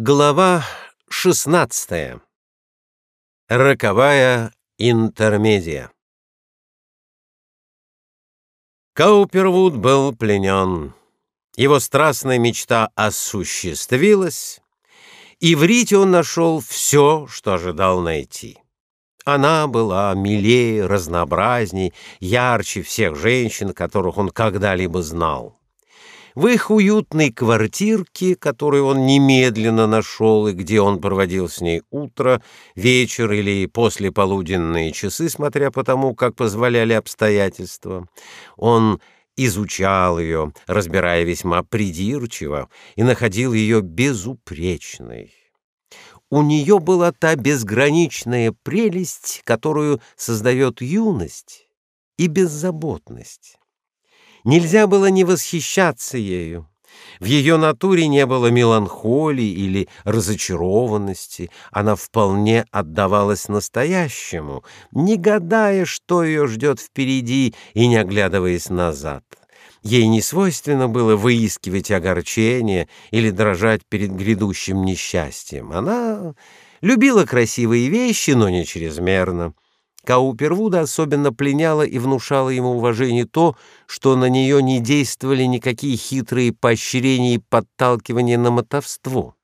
Глава 16. Роковая интермедия. Каупервуд был пленен. Его страстная мечта осуществилась, и в Рите он нашел все, что ожидал найти. Она была милее, разнообразней, ярче всех женщин, которых он когда-либо знал. В их уютной квартирке, которую он немедленно нашел и где он проводил с ней утро, вечер или послеполуденные часы, смотря по тому, как позволяли обстоятельства, он изучал ее, разбирая весьма придирчиво, и находил ее безупречной. У нее была та безграничная прелесть, которую создает юность и беззаботность. Нельзя было не восхищаться ею. В ее натуре не было меланхолии или разочарованности, она вполне отдавалась настоящему, не гадая, что ее ждет впереди и не оглядываясь назад. Ей не свойственно было выискивать огорчение или дрожать перед грядущим несчастьем. Она любила красивые вещи, но не чрезмерно. Каупервуда особенно пленяло и внушало ему уважение то, что на нее не действовали никакие хитрые поощрения и подталкивания на мотовство.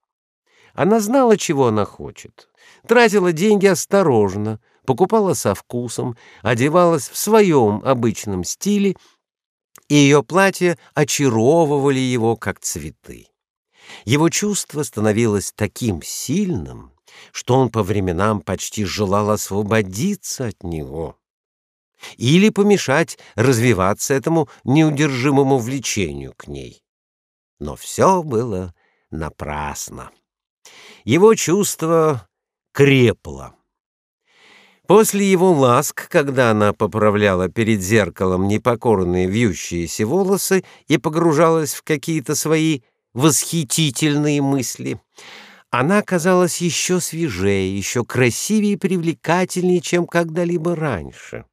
Она знала, чего она хочет, тратила деньги осторожно, покупала со вкусом, одевалась в своем обычном стиле, и ее платья очаровывали его, как цветы. Его чувство становилось таким сильным, что он по временам почти желал освободиться от него или помешать развиваться этому неудержимому влечению к ней. Но все было напрасно. Его чувство крепло. После его ласк, когда она поправляла перед зеркалом непокорные вьющиеся волосы и погружалась в какие-то свои восхитительные мысли, она казалась еще свежее, еще красивее и привлекательнее, чем когда-либо раньше.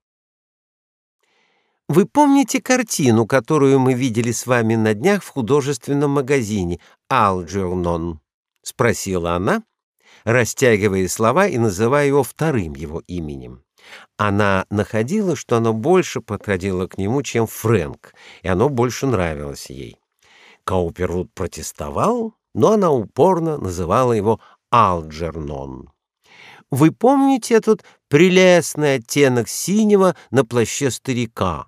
Вы помните картину, которую мы видели с вами на днях в художественном магазине Алджернон? спросила она, растягивая слова и называя его вторым его именем. Она находила, что оно больше подходило к нему, чем Фрэнк, и оно больше нравилось ей. Каупервуд протестовал, но она упорно называла его Алджернон. Вы помните этот прелестный оттенок синего на плаще старика?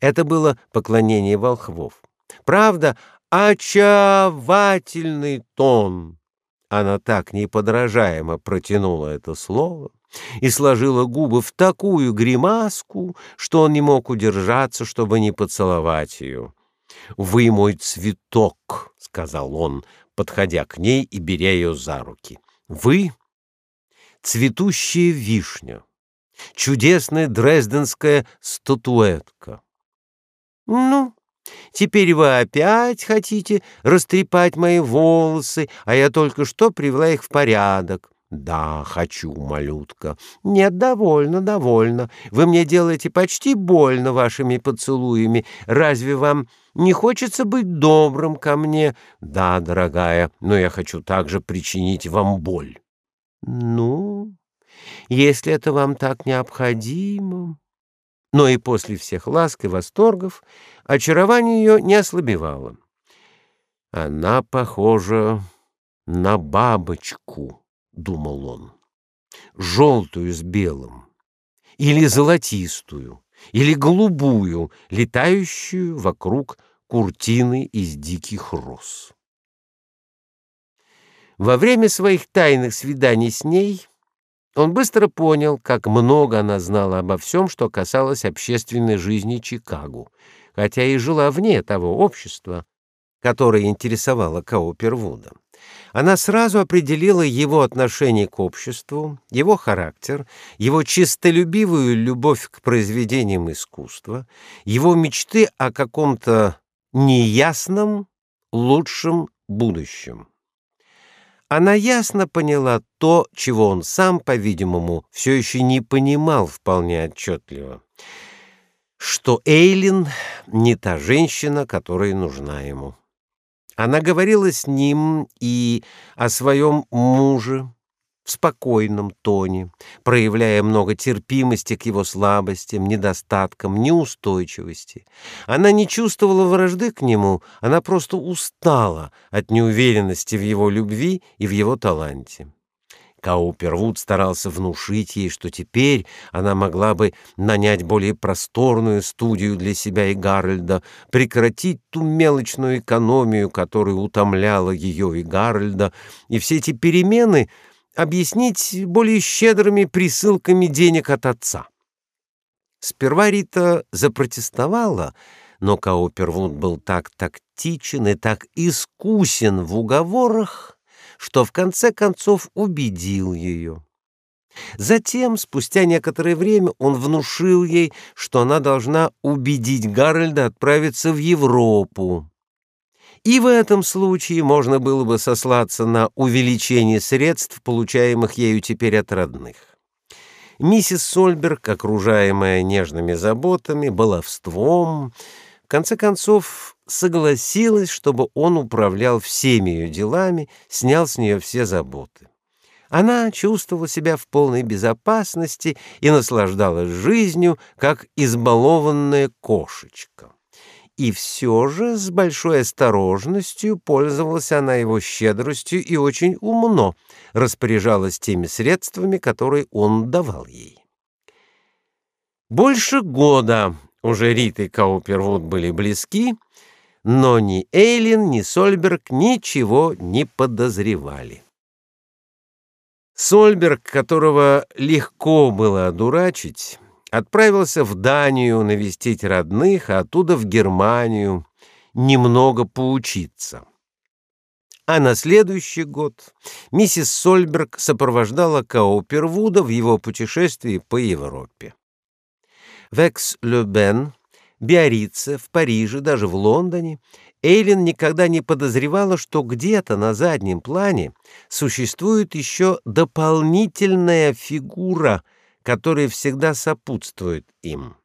Это было поклонение волхвов. Правда, очаровательный тон. Она так неподражаемо протянула это слово и сложила губы в такую гримаску, что он не мог удержаться, чтобы не поцеловать ее. Вы мой цветок, сказал он, подходя к ней и беря ее за руки. Вы цветущая вишня, чудесная дрезденская статуэтка. Ну, теперь вы опять хотите растрепать мои волосы, а я только что привела их в порядок. Да, хочу, малютка. Нет, довольно, довольно. Вы мне делаете почти больно вашими поцелуями. Разве вам не хочется быть добрым ко мне? Да, дорогая, но я хочу также причинить вам боль. Ну, если это вам так необходимо. Но и после всех ласк и восторгов очарование ее не ослабевало. Она похожа на бабочку думал он, желтую с белым, или золотистую, или голубую, летающую вокруг куртины из диких роз. Во время своих тайных свиданий с ней он быстро понял, как много она знала обо всем, что касалось общественной жизни Чикаго, хотя и жила вне того общества, которое интересовало Каупервуда. Она сразу определила его отношение к обществу, его характер, его чистолюбивую любовь к произведениям искусства, его мечты о каком-то неясном, лучшем будущем. Она ясно поняла то, чего он сам, по-видимому, все еще не понимал вполне отчетливо, что Эйлин не та женщина, которая нужна ему. Она говорила с ним и о своем муже в спокойном тоне, проявляя много терпимости к его слабостям, недостаткам, неустойчивости. Она не чувствовала вражды к нему, она просто устала от неуверенности в его любви и в его таланте. Каупервуд старался внушить ей, что теперь она могла бы нанять более просторную студию для себя и Гарольда, прекратить ту мелочную экономию, которая утомляла ее и Гарольда, и все эти перемены объяснить более щедрыми присылками денег от отца. Сперва Рита запротестовала, но Каупервуд был так тактичен и так искусен в уговорах, что в конце концов убедил ее. Затем, спустя некоторое время, он внушил ей, что она должна убедить Гарольда отправиться в Европу. И в этом случае можно было бы сослаться на увеличение средств, получаемых ею теперь от родных. Миссис Сольберг, окружаемая нежными заботами, баловством, в конце концов согласилась, чтобы он управлял всеми ее делами, снял с нее все заботы. Она чувствовала себя в полной безопасности и наслаждалась жизнью, как избалованная кошечка. И все же с большой осторожностью пользовалась она его щедростью и очень умно распоряжалась теми средствами, которые он давал ей. Больше года уже Рита и Каупервуд были близки, но ни Эйлин, ни Сольберг ничего не подозревали. Сольберг, которого легко было одурачить, отправился в Данию навестить родных, а оттуда в Германию немного поучиться. А на следующий год миссис Сольберг сопровождала Каупервуда в его путешествии по Европе. В Экс-Ле-Бен, Биаррице, в Париже, даже в Лондоне Эйлин никогда не подозревала, что где-то на заднем плане существует еще дополнительная фигура, которая всегда сопутствует им.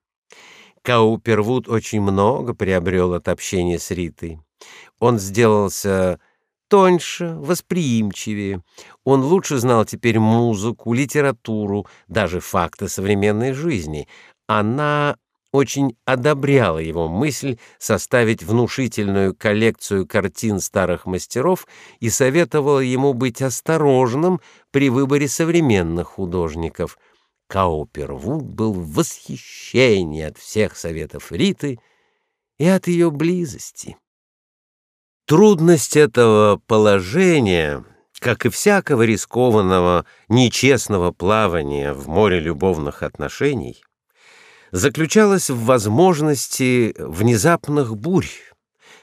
Каупервуд очень много приобрел от общения с Ритой. Он сделался тоньше, восприимчивее. Он лучше знал теперь музыку, литературу, даже факты современной жизни, она очень одобряла его мысль составить внушительную коллекцию картин старых мастеров и советовала ему быть осторожным при выборе современных художников. Каупервуд был в восхищении от всех советов Риты и от ее близости. Трудность этого положения, как и всякого рискованного, нечестного плавания в море любовных отношений, заключалась в возможности внезапных бурь,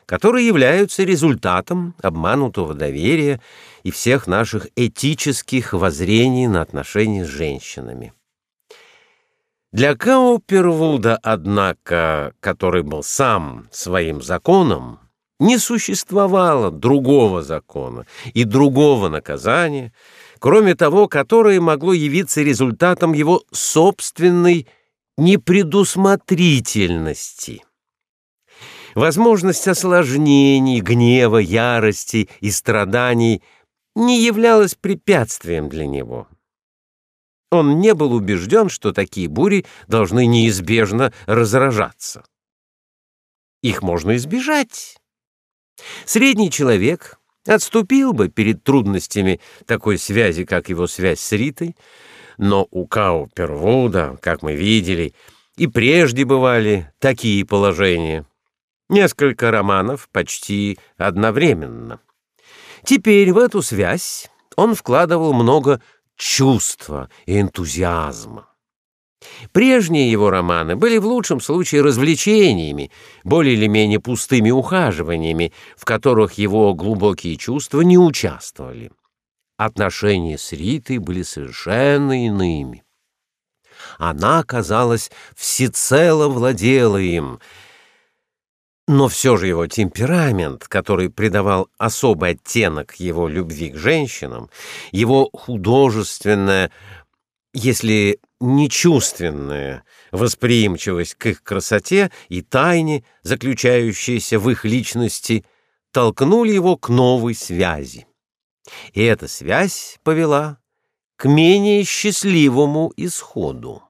которые являются результатом обманутого доверия и всех наших этических воззрений на отношения с женщинами. Для Каупервуда, однако, который был сам своим законом, не существовало другого закона и другого наказания, кроме того, которое могло явиться результатом его собственной непредусмотрительности. Возможность осложнений, гнева, ярости и страданий не являлась препятствием для него. Он не был убежден, что такие бури должны неизбежно разражаться. Их можно избежать. Средний человек отступил бы перед трудностями такой связи, как его связь с Ритой, но у Каупервуда, как мы видели, и прежде бывали такие положения. Несколько романов почти одновременно. Теперь в эту связь он вкладывал много чувства и энтузиазма. Прежние его романы были в лучшем случае развлечениями, более или менее пустыми ухаживаниями, в которых его глубокие чувства не участвовали отношения с Ритой были совершенно иными. Она, казалось, всецело владела им, но все же его темперамент, который придавал особый оттенок его любви к женщинам, его художественная, если не чувственная восприимчивость к их красоте и тайне, заключающейся в их личности, толкнули его к новой связи. И эта связь повела к менее счастливому исходу.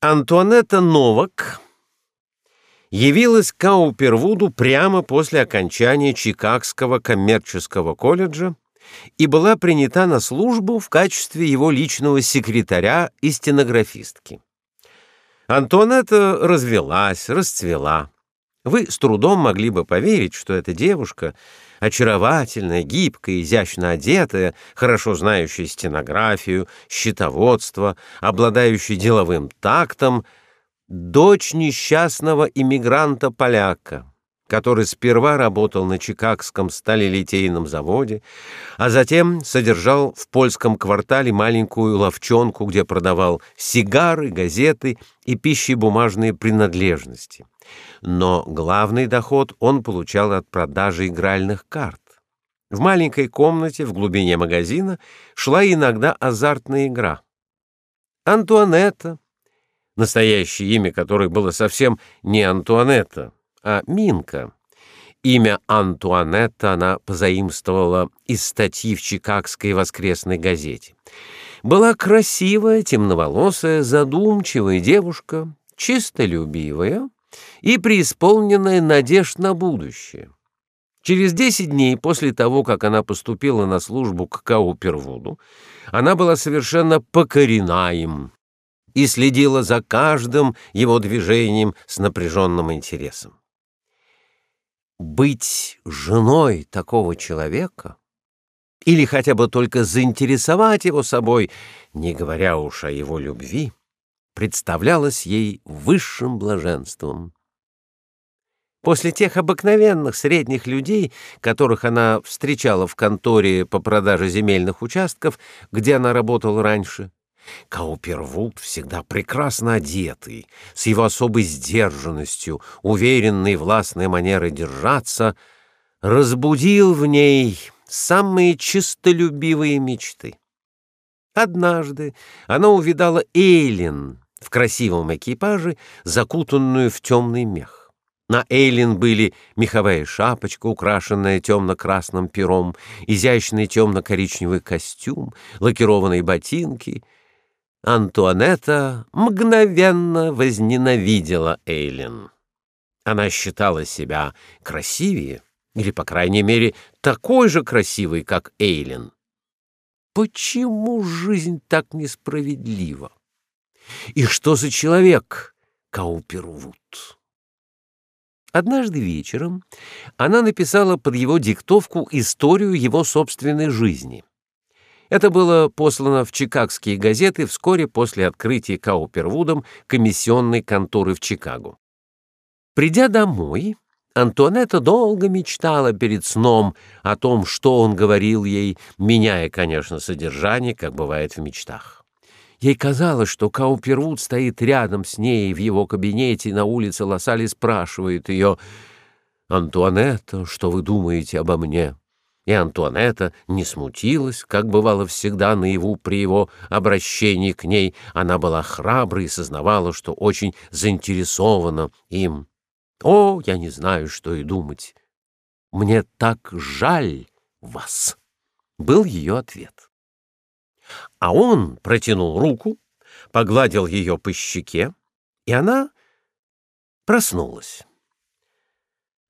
Антуанетта Новак явилась к Каупервуду прямо после окончания Чикагского коммерческого колледжа и была принята на службу в качестве его личного секретаря и стенографистки. Антуанетта развелась, расцвела. Вы с трудом могли бы поверить, что эта девушка, очаровательная, гибкая, изящно одетая, хорошо знающая стенографию, счетоводство, обладающая деловым тактом, дочь несчастного иммигранта-поляка, который сперва работал на Чикагском сталелитейном заводе, а затем содержал в польском квартале маленькую лавчонку, где продавал сигары, газеты и пищебумажные принадлежности. Но главный доход он получал от продажи игральных карт. В маленькой комнате в глубине магазина шла иногда азартная игра. Антуанетта, настоящее имя которой было совсем не Антуанетта, а Минка. Имя Антуанетта она позаимствовала из статьи в Чикагской воскресной газете. Была красивая, темноволосая, задумчивая девушка, чистолюбивая и преисполненная надежд на будущее. Через десять дней после того, как она поступила на службу к Каупервуду, она была совершенно покорена им и следила за каждым его движением с напряженным интересом. Быть женой такого человека или хотя бы только заинтересовать его собой, не говоря уж о его любви, представлялось ей высшим блаженством. После тех обыкновенных средних людей, которых она встречала в конторе по продаже земельных участков, где она работала раньше, Каупервуд, всегда прекрасно одетый, с его особой сдержанностью, уверенной властной манерой держаться, разбудил в ней самые чистолюбивые мечты. Однажды она увидала Эйлин в красивом экипаже, закутанную в темный мех. На Эйлин были меховая шапочка, украшенная темно-красным пером, изящный темно-коричневый костюм, лакированные ботинки — Антуанетта мгновенно возненавидела Эйлин. Она считала себя красивее, или, по крайней мере, такой же красивой, как Эйлин. Почему жизнь так несправедлива? И что за человек Каупервуд? Однажды вечером она написала под его диктовку историю его собственной жизни — это было послано в чикагские газеты вскоре после открытия Каупервудом комиссионной конторы в Чикаго. Придя домой, Антуанетта долго мечтала перед сном о том, что он говорил ей, меняя, конечно, содержание, как бывает в мечтах. Ей казалось, что Каупервуд стоит рядом с ней в его кабинете на улице Лассали спрашивает ее «Антуанетта, что вы думаете обо мне?» и Антуанетта не смутилась, как бывало всегда наяву при его обращении к ней. Она была храброй и сознавала, что очень заинтересована им. «О, я не знаю, что и думать. Мне так жаль вас», — был ее ответ. А он протянул руку, погладил ее по щеке, и она проснулась.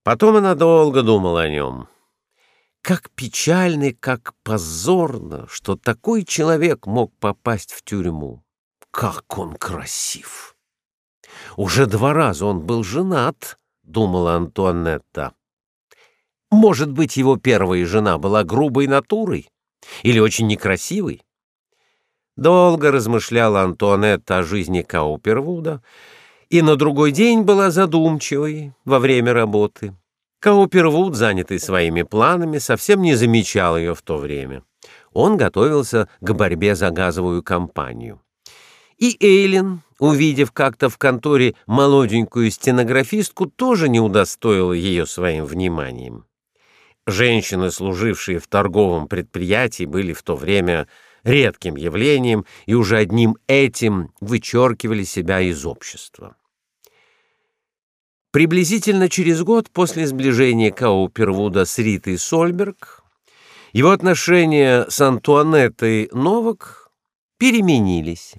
Потом она долго думала о нем. Как печально и как позорно, что такой человек мог попасть в тюрьму. Как он красив! Уже два раза он был женат, думала Антуанетта. Может быть, его первая жена была грубой натурой или очень некрасивой? Долго размышляла Антуанетта о жизни Каупервуда и на другой день была задумчивой во время работы. Каупервуд, занятый своими планами, совсем не замечал ее в то время. Он готовился к борьбе за газовую компанию. И Эйлин, увидев как-то в конторе молоденькую стенографистку, тоже не удостоила ее своим вниманием. Женщины, служившие в торговом предприятии, были в то время редким явлением и уже одним этим вычеркивали себя из общества. Приблизительно через год после сближения Каупервуда с Ритой Сольберг его отношения с Антуанеттой Новак переменились.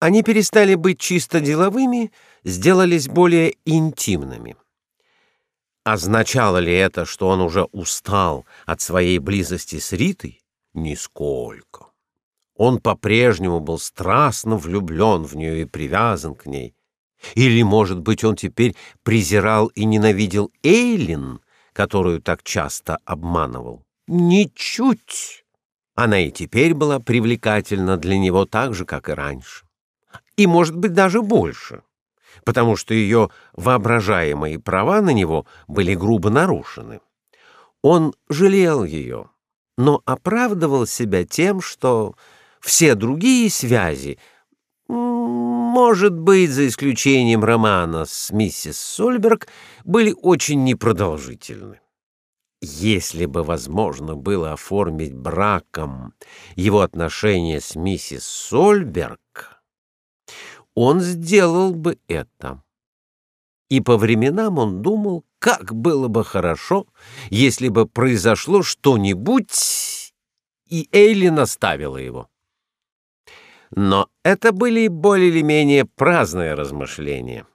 Они перестали быть чисто деловыми, сделались более интимными. Означало ли это, что он уже устал от своей близости с Ритой? Нисколько. Он по-прежнему был страстно влюблен в нее и привязан к ней. Или, может быть, он теперь презирал и ненавидел Эйлин, которую так часто обманывал? Ничуть! Она и теперь была привлекательна для него так же, как и раньше. И, может быть, даже больше, потому что ее воображаемые права на него были грубо нарушены. Он жалел ее, но оправдывал себя тем, что все другие связи — может быть, за исключением романа с миссис Сольберг, были очень непродолжительны. Если бы возможно было оформить браком его отношения с миссис Сольберг, он сделал бы это. И по временам он думал, как было бы хорошо, если бы произошло что-нибудь, и Эйлин оставила его. Но это были более или менее праздные размышления.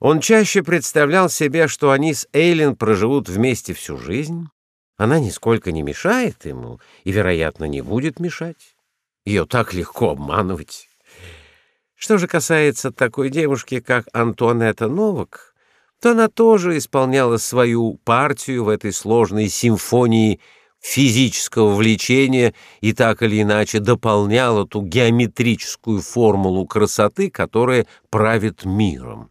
Он чаще представлял себе, что они с Эйлин проживут вместе всю жизнь. Она нисколько не мешает ему и, вероятно, не будет мешать. Ее так легко обманывать. Что же касается такой девушки, как Антуанетта Новак, то она тоже исполняла свою партию в этой сложной симфонии физического влечения и так или иначе дополняла ту геометрическую формулу красоты, которая правит миром.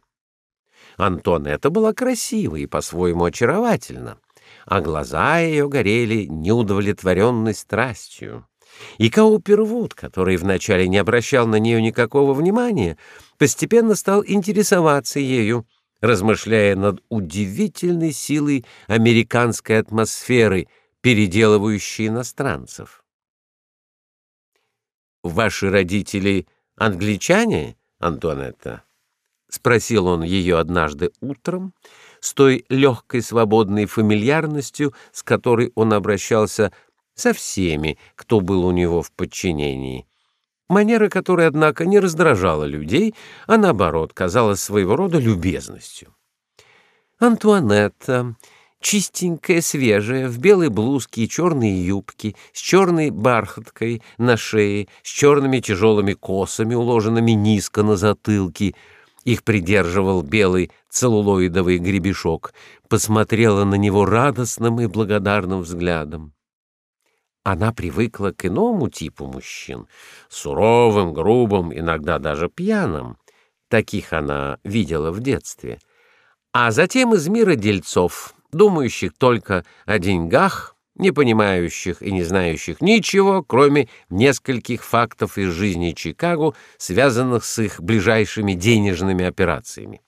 Антонетта была красива и по-своему очаровательна, а глаза ее горели неудовлетворенной страстью. И Каупервуд, который вначале не обращал на нее никакого внимания, постепенно стал интересоваться ею, размышляя над удивительной силой американской атмосферы — переделывающий иностранцев. «Ваши родители англичане, Антуанетта?» — спросил он ее однажды утром с той легкой свободной фамильярностью, с которой он обращался со всеми, кто был у него в подчинении. Манера которой, однако, не раздражала людей, а наоборот казалась своего рода любезностью. Антуанетта чистенькая, свежая, в белой блузке и черной юбке, с черной бархаткой на шее, с черными тяжелыми косами, уложенными низко на затылке. Их придерживал белый целлулоидовый гребешок, посмотрела на него радостным и благодарным взглядом. Она привыкла к иному типу мужчин, суровым, грубым, иногда даже пьяным. Таких она видела в детстве. А затем из мира дельцов — думающих только о деньгах, не понимающих и не знающих ничего, кроме нескольких фактов из жизни Чикаго, связанных с их ближайшими денежными операциями.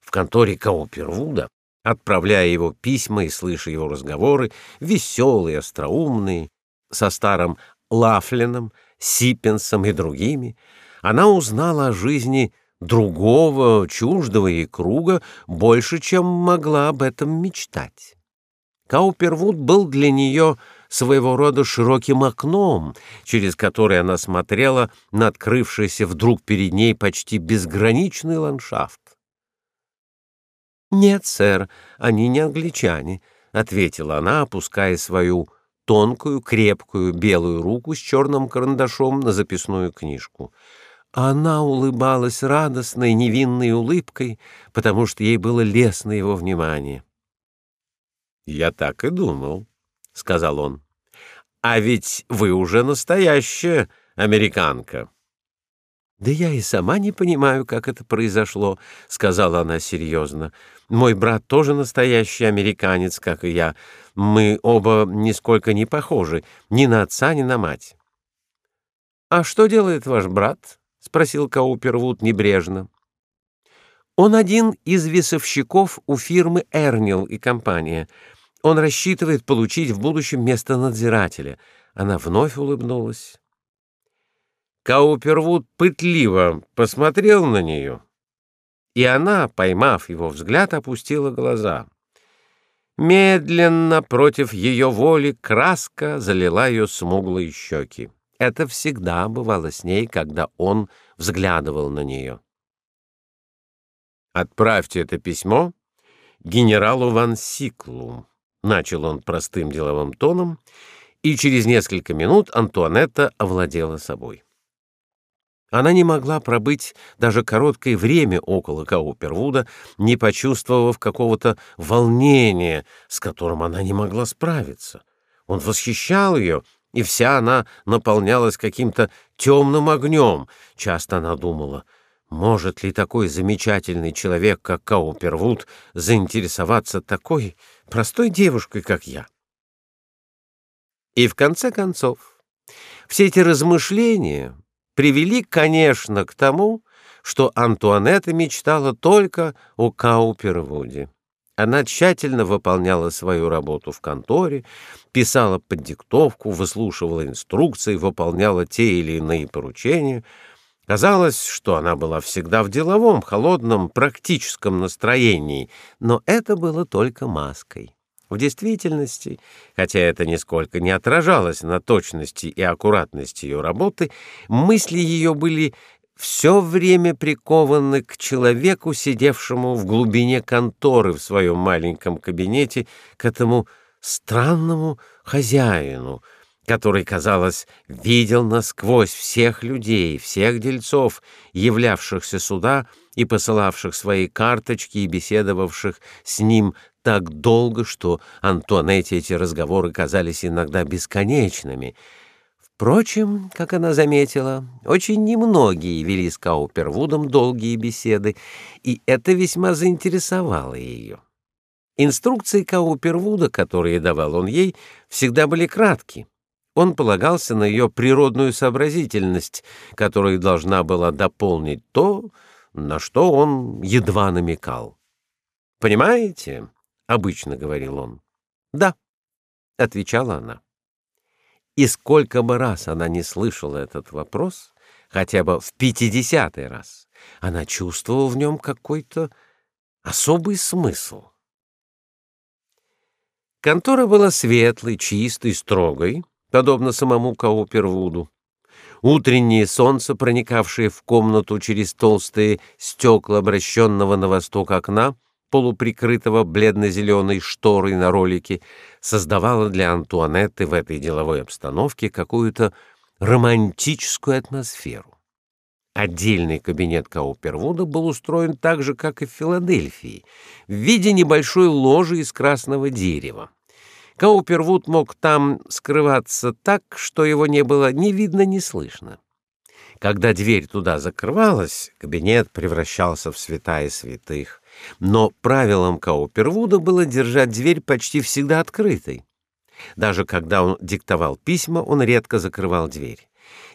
В конторе Каупервуда, отправляя его письма и слыша его разговоры, веселые, остроумные, со старым Лафлином, Сиппенсом и другими, она узнала о жизни другого, чуждого ей круга больше, чем могла об этом мечтать. Каупервуд был для нее своего рода широким окном, через которое она смотрела на открывшийся вдруг перед ней почти безграничный ландшафт. «Нет, сэр, они не англичане», — ответила она, опуская свою тонкую, крепкую белую руку с черным карандашом на записную книжку — она улыбалась радостной, невинной улыбкой, потому что ей было лестно его внимание. «Я так и думал», — сказал он. «А ведь вы уже настоящая американка». «Да я и сама не понимаю, как это произошло», — сказала она серьезно. «Мой брат тоже настоящий американец, как и я. Мы оба нисколько не похожи ни на отца, ни на мать». «А что делает ваш брат?» — спросил Каупервуд небрежно. «Он один из весовщиков у фирмы «Эрнил» и компания. Он рассчитывает получить в будущем место надзирателя». Она вновь улыбнулась. Каупервуд пытливо посмотрел на нее И она, поймав его взгляд, опустила глаза. Медленно, против ее воли, краска залила ее смуглые щеки. Это всегда бывало с ней, когда он взглядывал на нее. «Отправьте это письмо генералу Ван Сиклу», — начал он простым деловым тоном, и через несколько минут Антуанетта овладела собой. Она не могла пробыть даже короткое время около Каупервуда, не почувствовав какого-то волнения, с которым она не могла справиться. Он восхищал ее, и вся она наполнялась каким-то темным огнем. Часто она думала, может ли такой замечательный человек, как Каупервуд, заинтересоваться такой простой девушкой, как я. И в конце концов, все эти размышления привели, конечно, к тому, что Антуанетта мечтала только о Каупервуде. Она тщательно выполняла свою работу в конторе, писала под диктовку, выслушивала инструкции, выполняла те или иные поручения. Казалось, что она была всегда в деловом, холодном, практическом настроении, но это было только маской. В действительности, хотя это нисколько не отражалось на точности и аккуратности ее работы, мысли ее были все время прикованы к человеку, сидевшему в глубине конторы в своем маленьком кабинете, к этому странному хозяину, который, казалось, видел насквозь всех людей, всех дельцов, являвшихся сюда и посылавших свои карточки и беседовавших с ним так долго, что Антуанетте эти разговоры казались иногда бесконечными. Впрочем, как она заметила, очень немногие вели с Каупервудом долгие беседы, и это весьма заинтересовало ее. Инструкции Каупервуда, которые давал он ей, всегда были кратки. Он полагался на ее природную сообразительность, которая должна была дополнить то, на что он едва намекал. «Понимаете?» — обычно говорил он. «Да», — отвечала она. И сколько бы раз она не слышала этот вопрос, хотя бы в пятидесятый раз, она чувствовала в нем какой-то особый смысл. Контора была светлой, чистой, строгой, подобно самому Каупервуду. Утреннее солнце, проникавшее в комнату через толстые стекла обращенного на восток окна, полуприкрытого бледно-зеленой шторой на ролике, создавала для Антуанетты в этой деловой обстановке какую-то романтическую атмосферу. Отдельный кабинет Каупервуда был устроен так же, как и в Филадельфии, в виде небольшой ложи из красного дерева. Каупервуд мог там скрываться так, что его не было ни видно, ни слышно. Когда дверь туда закрывалась, кабинет превращался в святая святых. Но правилом Каупервуда было держать дверь почти всегда открытой. Даже когда он диктовал письма, он редко закрывал дверь.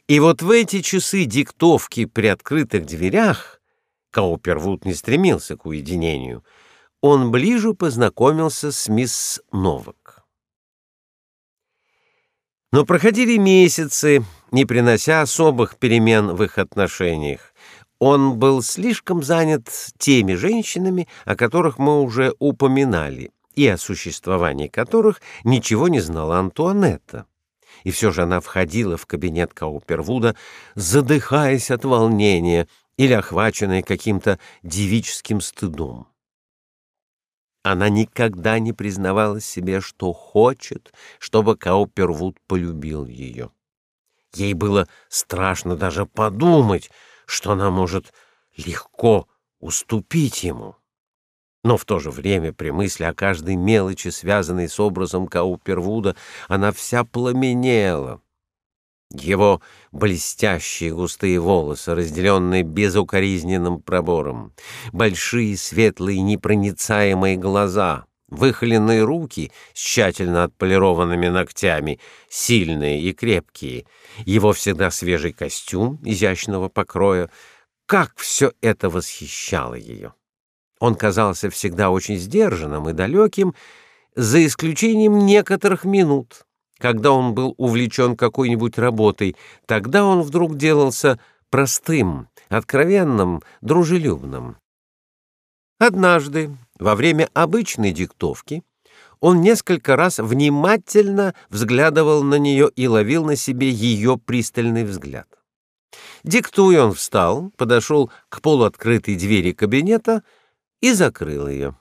И вот в эти часы диктовки при открытых дверях Каупервуд не стремился к уединению. Он ближе познакомился с мисс Новак. Но проходили месяцы, не принося особых перемен в их отношениях. Он был слишком занят теми женщинами, о которых мы уже упоминали, и о существовании которых ничего не знала Антуанетта. И все же она входила в кабинет Каупервуда, задыхаясь от волнения или охваченная каким-то девическим стыдом. Она никогда не признавалась себе, что хочет, чтобы Каупервуд полюбил ее. Ей было страшно даже подумать, что она может легко уступить ему. Но в то же время при мысли о каждой мелочи, связанной с образом Каупервуда, она вся пламенела. Его блестящие густые волосы, разделенные безукоризненным пробором, большие светлые непроницаемые глаза, выхоленные руки с тщательно отполированными ногтями, сильные и крепкие, его всегда свежий костюм изящного покроя, как все это восхищало ее. Он казался всегда очень сдержанным и далеким, за исключением некоторых минут, когда он был увлечен какой-нибудь работой, тогда он вдруг делался простым, откровенным, дружелюбным. Однажды, во время обычной диктовки, он несколько раз внимательно взглядывал на нее и ловил на себе ее пристальный взгляд. Диктуя, он встал, подошел к полуоткрытой двери кабинета и закрыл ее.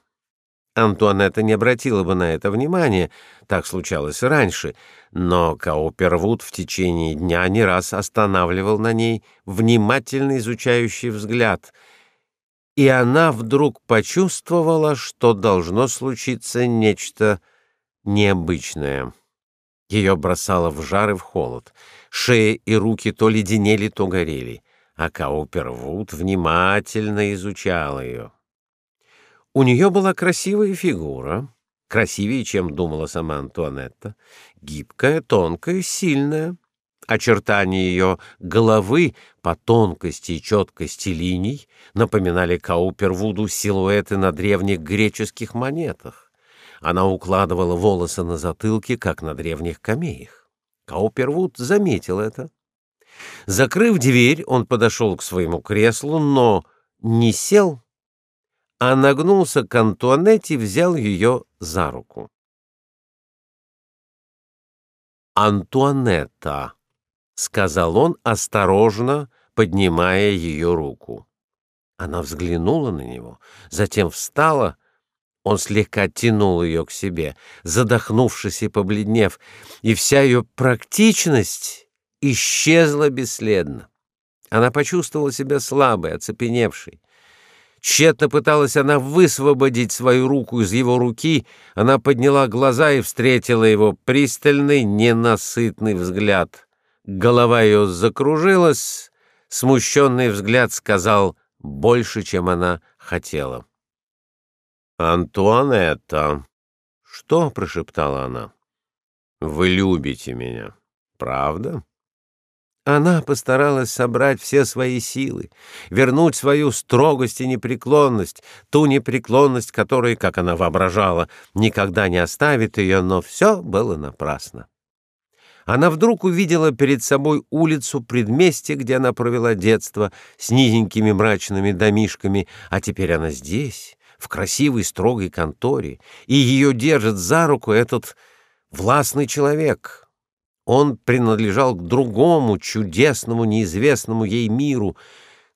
Антуанетта не обратила бы на это внимания, так случалось раньше, но Каупервуд в течение дня не раз останавливал на ней внимательно изучающий взгляд, и она вдруг почувствовала, что должно случиться нечто необычное. Ее бросало в жар и в холод, шея и руки то леденели, то горели, а Каупервуд внимательно изучал ее. У нее была красивая фигура, красивее, чем думала сама Антуанетта, гибкая, тонкая, сильная. Очертания ее головы по тонкости и четкости линий напоминали Каупервуду силуэты на древних греческих монетах. Она укладывала волосы на затылке, как на древних камеях. Каупервуд заметил это. Закрыв дверь, он подошел к своему креслу, но не сел, а нагнулся к Антуанетте и взял ее за руку. «Антуанетта», — сказал он, осторожно поднимая ее руку. Она взглянула на него, затем встала. Он слегка оттянул ее к себе, задохнувшись и побледнев, и вся ее практичность исчезла бесследно. Она почувствовала себя слабой, оцепеневшей. Тщетно пыталась она высвободить свою руку из его руки, она подняла глаза и встретила его пристальный, ненасытный взгляд. Голова ее закружилась, смущенный взгляд сказал больше, чем она хотела. «Антуанетта!» «Что?» — прошептала она. «Вы любите меня, правда?» Она постаралась собрать все свои силы, вернуть свою строгость и непреклонность, ту непреклонность, которая, как она воображала, никогда не оставит ее, но все было напрасно. Она вдруг увидела перед собой улицу предместья, где она провела детство, с низенькими мрачными домишками, а теперь она здесь, в красивой строгой конторе, и ее держит за руку этот властный человек, он принадлежал к другому, чудесному, неизвестному ей миру.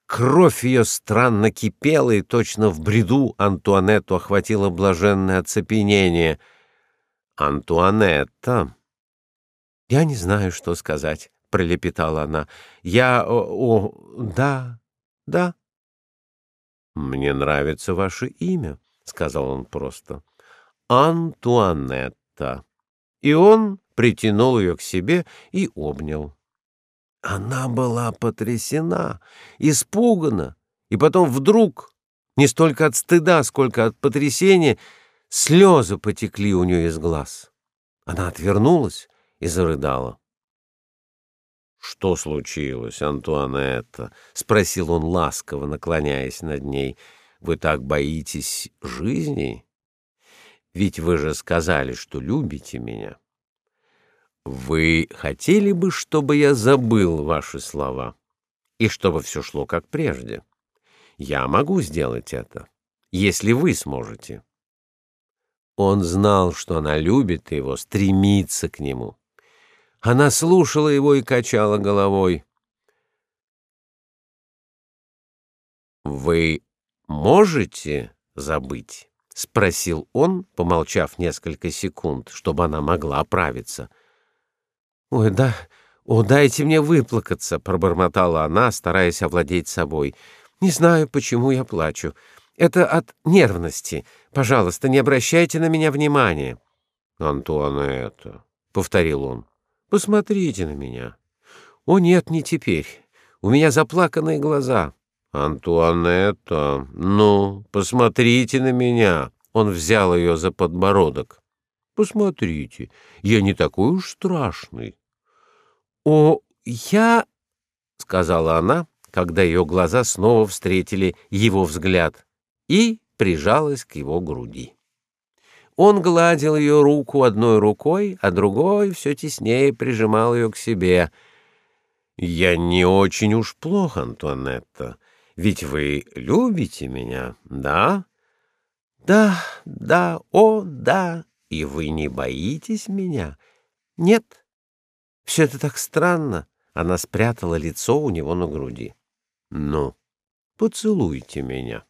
Кровь ее странно кипела, и точно в бреду Антуанетту охватило блаженное оцепенение. «Антуанетта!» «Я не знаю, что сказать», — пролепетала она. «Я... О, о, да, да». «Мне нравится ваше имя», — сказал он просто. «Антуанетта». И он притянул ее к себе и обнял. Она была потрясена, испугана, и потом вдруг, не столько от стыда, сколько от потрясения, слезы потекли у нее из глаз. Она отвернулась и зарыдала. «Что случилось, Антуанетта?» — спросил он ласково, наклоняясь над ней. «Вы так боитесь жизни? Ведь вы же сказали, что любите меня». Вы хотели бы, чтобы я забыл ваши слова и чтобы все шло как прежде? Я могу сделать это, если вы сможете. Он знал, что она любит его, стремится к нему. Она слушала его и качала головой. Вы можете забыть? спросил он, помолчав несколько секунд, чтобы она могла оправиться. «Ой, да, о, дайте мне выплакаться», — пробормотала она, стараясь овладеть собой. «Не знаю, почему я плачу. Это от нервности. Пожалуйста, не обращайте на меня внимания». «Антуанетта», — повторил он, — «посмотрите на меня». «О, нет, не теперь. У меня заплаканные глаза». «Антуанетта, ну, посмотрите на меня». Он взял ее за подбородок. «Посмотрите, я не такой уж страшный». «О, я...» — сказала она, когда ее глаза снова встретили его взгляд, и прижалась к его груди. Он гладил ее руку одной рукой, а другой все теснее прижимал ее к себе. «Я не очень уж плохо, Антуанетта, ведь вы любите меня, да? Да, да, о, да, и вы не боитесь меня? Нет. Все это так странно. Она спрятала лицо у него на груди. Ну, поцелуйте меня.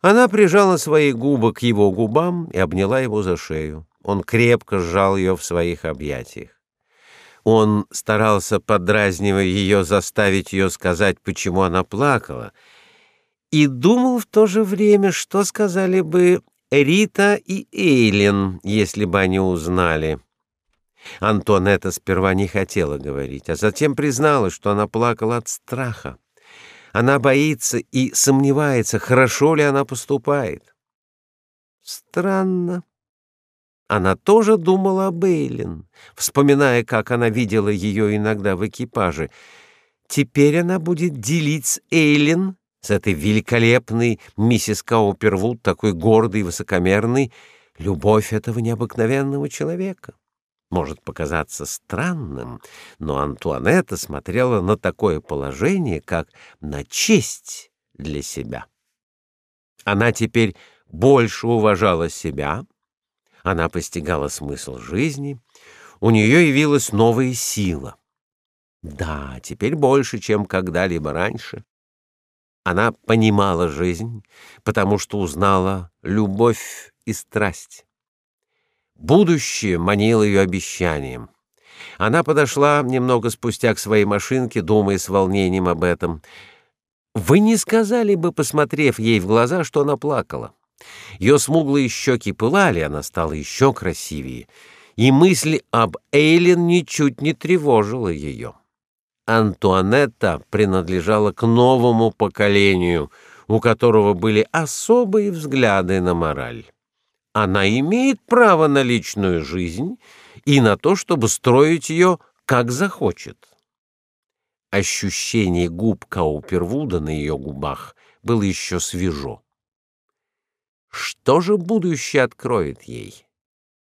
Она прижала свои губы к его губам и обняла его за шею. Он крепко сжал ее в своих объятиях. Он старался, подразнивая ее, заставить ее сказать, почему она плакала, и думал в то же время, что сказали бы Рита и Эйлин, если бы они узнали. Антуанетта сперва не хотела говорить, а затем призналась, что она плакала от страха. Она боится и сомневается, хорошо ли она поступает. Странно. Она тоже думала об Эйлин, вспоминая, как она видела ее иногда в экипаже. Теперь она будет делить с Эйлин, с этой великолепной миссис Каупервуд, такой гордой и высокомерной, любовь этого необыкновенного человека. Может показаться странным, но Антуанетта смотрела на такое положение, как на честь для себя. Она теперь больше уважала себя, она постигала смысл жизни, у нее явилась новая сила. Да, теперь больше, чем когда-либо раньше. Она понимала жизнь, потому что узнала любовь и страсть. Будущее манило ее обещанием. Она подошла немного спустя к своей машинке, думая с волнением об этом. Вы не сказали бы, посмотрев ей в глаза, что она плакала. Ее смуглые щеки пылали, она стала еще красивее, и мысль об Эйлин ничуть не тревожила ее. Антуанетта принадлежала к новому поколению, у которого были особые взгляды на мораль. Она имеет право на личную жизнь и на то, чтобы строить ее как захочет. Ощущение губ Каупервуда на ее губах было еще свежо. Что же будущее откроет ей?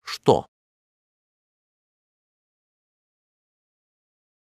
Что?